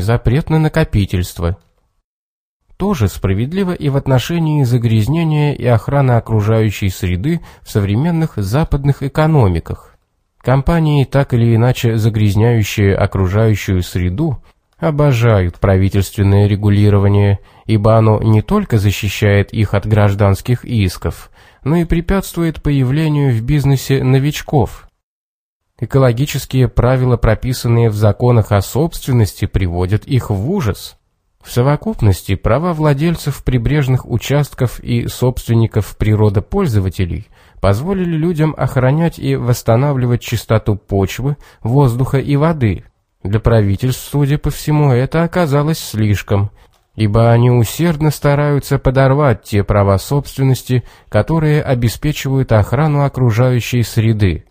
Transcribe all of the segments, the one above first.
запрет на накопительство. Тоже справедливо и в отношении загрязнения и охраны окружающей среды в современных западных экономиках. Компании, так или иначе загрязняющие окружающую среду, обожают правительственное регулирование, ибо оно не только защищает их от гражданских исков, но и препятствует появлению в бизнесе новичков. Экологические правила, прописанные в законах о собственности, приводят их в ужас. В совокупности права владельцев прибрежных участков и собственников природопользователей позволили людям охранять и восстанавливать чистоту почвы, воздуха и воды – для правительств, судя по всему, это оказалось слишком, ибо они усердно стараются подорвать те права собственности, которые обеспечивают охрану окружающей среды.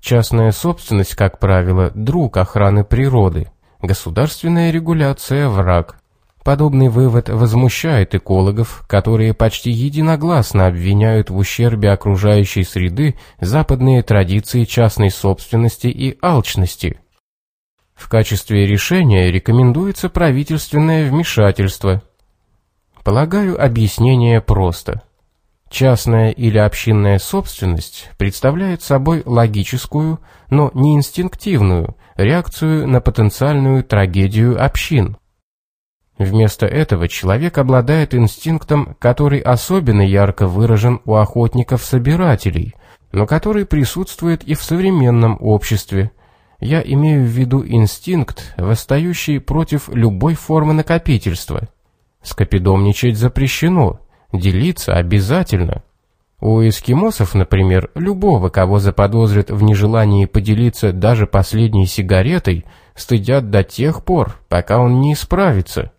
Частная собственность, как правило, друг охраны природы, государственная регуляция – враг. Подобный вывод возмущает экологов, которые почти единогласно обвиняют в ущербе окружающей среды западные традиции частной собственности и алчности. В качестве решения рекомендуется правительственное вмешательство. Полагаю, объяснение просто. Частная или общинная собственность представляет собой логическую, но не инстинктивную реакцию на потенциальную трагедию общин. Вместо этого человек обладает инстинктом, который особенно ярко выражен у охотников-собирателей, но который присутствует и в современном обществе – я имею в виду инстинкт, восстающий против любой формы накопительства. Скопидомничать запрещено, делиться обязательно. У эскимосов, например, любого, кого заподозрят в нежелании поделиться даже последней сигаретой, стыдят до тех пор, пока он не исправится.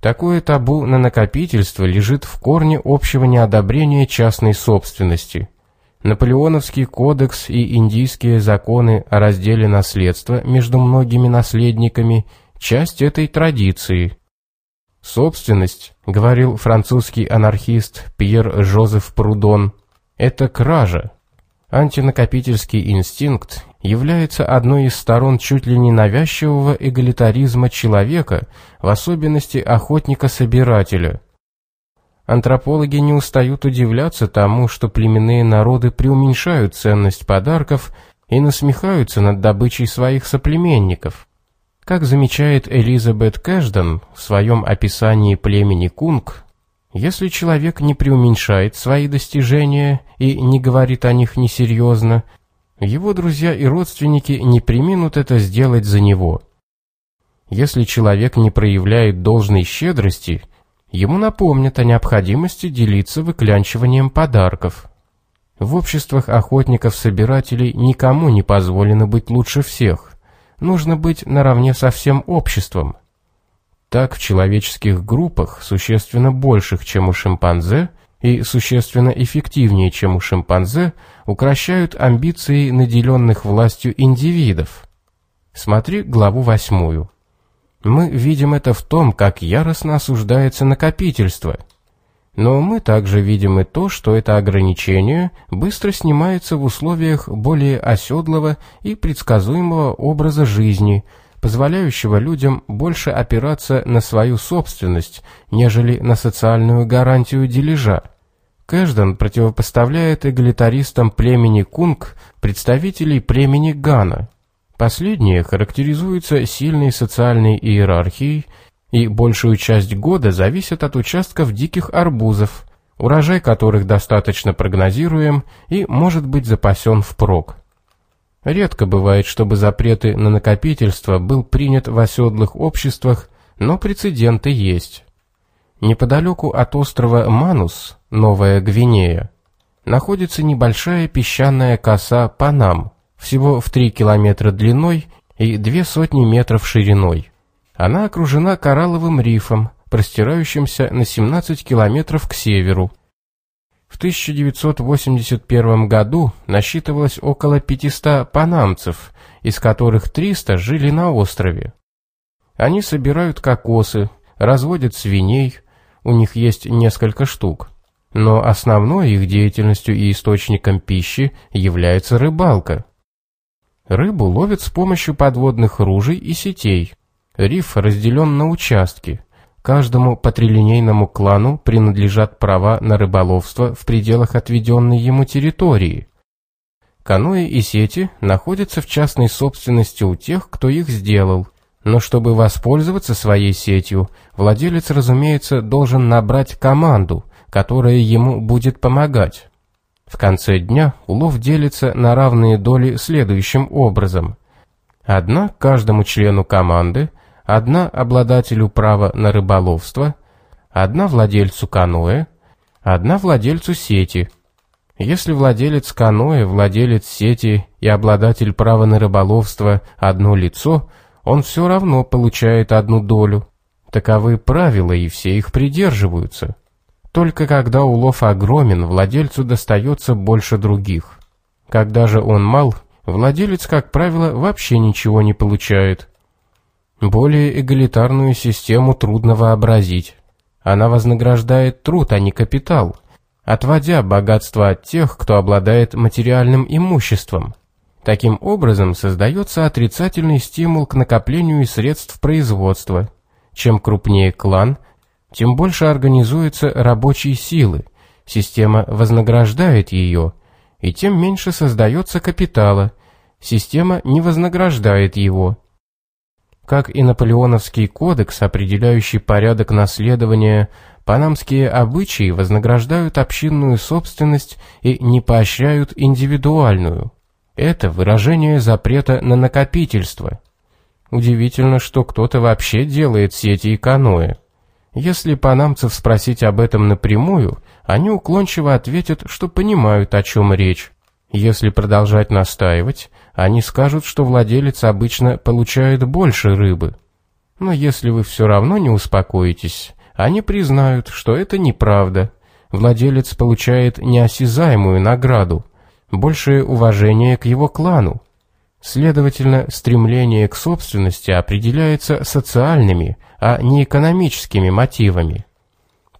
Такое табу на накопительство лежит в корне общего неодобрения частной собственности – Наполеоновский кодекс и индийские законы о разделе наследства между многими наследниками – часть этой традиции. «Собственность», – говорил французский анархист Пьер Жозеф Прудон, – «это кража». Антинакопительский инстинкт является одной из сторон чуть ли не навязчивого эгалитаризма человека, в особенности охотника-собирателя – Антропологи не устают удивляться тому, что племенные народы преуменьшают ценность подарков и насмехаются над добычей своих соплеменников. Как замечает Элизабет Кэшден в своем описании племени Кунг, если человек не преуменьшает свои достижения и не говорит о них несерьезно, его друзья и родственники не приминут это сделать за него. Если человек не проявляет должной щедрости – ему напомнят о необходимости делиться выклянчиванием подарков. В обществах охотников-собирателей никому не позволено быть лучше всех. Нужно быть наравне со всем обществом. Так в человеческих группах, существенно больших, чем у шимпанзе, и существенно эффективнее, чем у шимпанзе, укращают амбиции наделенных властью индивидов. Смотри главу восьмую. Мы видим это в том, как яростно осуждается накопительство. Но мы также видим и то, что это ограничение быстро снимается в условиях более оседлого и предсказуемого образа жизни, позволяющего людям больше опираться на свою собственность, нежели на социальную гарантию дележа. Кэжден противопоставляет эгалитаристам племени Кунг представителей племени Гана – Последние характеризуются сильной социальной иерархией и большую часть года зависят от участков диких арбузов, урожай которых достаточно прогнозируем и может быть запасен впрок. Редко бывает, чтобы запреты на накопительство был принят в оседлых обществах, но прецеденты есть. Неподалеку от острова Манус, Новая Гвинея, находится небольшая песчаная коса Панам – всего в 3 километра длиной и две сотни метров шириной. Она окружена коралловым рифом, простирающимся на 17 километров к северу. В 1981 году насчитывалось около 500 панамцев, из которых 300 жили на острове. Они собирают кокосы, разводят свиней, у них есть несколько штук. Но основной их деятельностью и источником пищи является рыбалка. Рыбу ловят с помощью подводных ружей и сетей. Риф разделен на участки. Каждому патрилинейному клану принадлежат права на рыболовство в пределах отведенной ему территории. Каноэ и сети находятся в частной собственности у тех, кто их сделал. Но чтобы воспользоваться своей сетью, владелец, разумеется, должен набрать команду, которая ему будет помогать. В конце дня улов делится на равные доли следующим образом. Одна каждому члену команды, одна обладателю права на рыболовство, одна владельцу каноэ, одна владельцу сети. Если владелец каноэ, владелец сети и обладатель права на рыболовство одно лицо, он все равно получает одну долю. Таковы правила, и все их придерживаются. Только когда улов огромен, владельцу достается больше других. Когда же он мал, владелец, как правило, вообще ничего не получает. Более эгалитарную систему трудно вообразить. Она вознаграждает труд, а не капитал, отводя богатство от тех, кто обладает материальным имуществом. Таким образом создается отрицательный стимул к накоплению средств производства. Чем крупнее клан, тем больше организуется рабочей силы, система вознаграждает ее, и тем меньше создается капитала, система не вознаграждает его. Как и Наполеоновский кодекс, определяющий порядок наследования, панамские обычаи вознаграждают общинную собственность и не поощряют индивидуальную. Это выражение запрета на накопительство. Удивительно, что кто-то вообще делает сети и каноэ. Если панамцев спросить об этом напрямую, они уклончиво ответят, что понимают, о чем речь. Если продолжать настаивать, они скажут, что владелец обычно получает больше рыбы. Но если вы все равно не успокоитесь, они признают, что это неправда. Владелец получает неосязаемую награду, большее уважение к его клану. Следовательно, стремление к собственности определяется социальными, а не экономическими мотивами.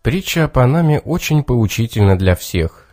Притча о Панаме очень поучительна для всех.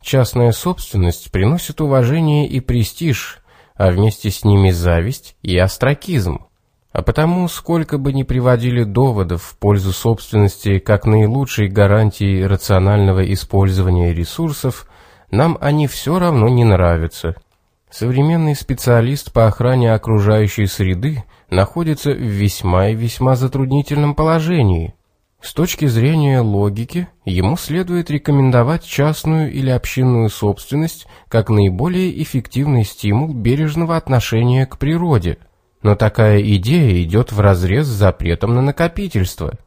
Частная собственность приносит уважение и престиж, а вместе с ними зависть и остракизм. А потому, сколько бы ни приводили доводов в пользу собственности как наилучшей гарантии рационального использования ресурсов, нам они все равно не нравятся – Современный специалист по охране окружающей среды находится в весьма и весьма затруднительном положении. С точки зрения логики, ему следует рекомендовать частную или общинную собственность как наиболее эффективный стимул бережного отношения к природе. Но такая идея идет вразрез с запретом на накопительство.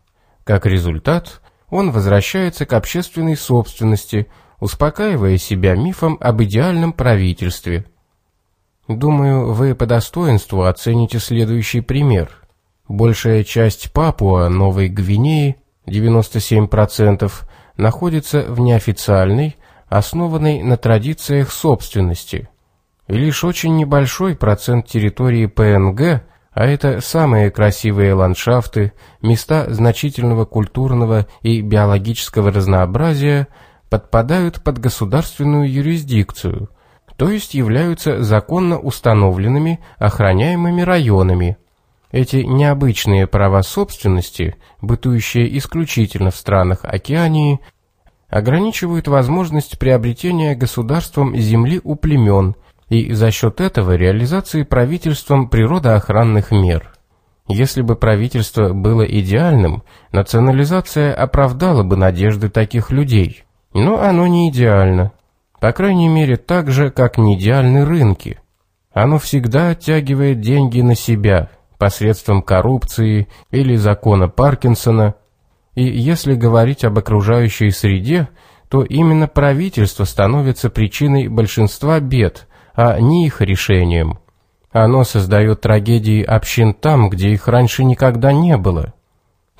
Как результат, он возвращается к общественной собственности, успокаивая себя мифом об идеальном правительстве – Думаю, вы по достоинству оцените следующий пример. Большая часть Папуа Новой Гвинеи, 97%, находится в неофициальной, основанной на традициях собственности. И лишь очень небольшой процент территории ПНГ, а это самые красивые ландшафты, места значительного культурного и биологического разнообразия, подпадают под государственную юрисдикцию – то есть являются законно установленными охраняемыми районами. Эти необычные права собственности, бытующие исключительно в странах Океании, ограничивают возможность приобретения государством земли у племен и за счет этого реализации правительством природоохранных мер. Если бы правительство было идеальным, национализация оправдала бы надежды таких людей. Но оно не идеально. По крайней мере, так же, как неидеальны рынки. Оно всегда оттягивает деньги на себя посредством коррупции или закона Паркинсона. И если говорить об окружающей среде, то именно правительство становится причиной большинства бед, а не их решением. Оно создает трагедии общин там, где их раньше никогда не было.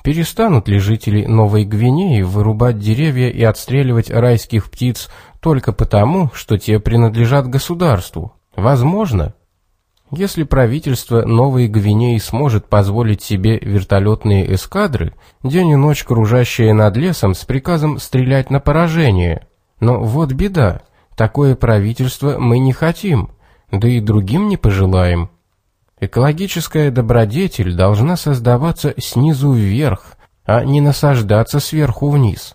Перестанут ли жители Новой Гвинеи вырубать деревья и отстреливать райских птиц только потому, что те принадлежат государству? Возможно. Если правительство Новой Гвинеи сможет позволить себе вертолетные эскадры, день и ночь кружащие над лесом с приказом стрелять на поражение. Но вот беда, такое правительство мы не хотим, да и другим не пожелаем. Экологическая добродетель должна создаваться снизу вверх, а не насаждаться сверху вниз.